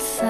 色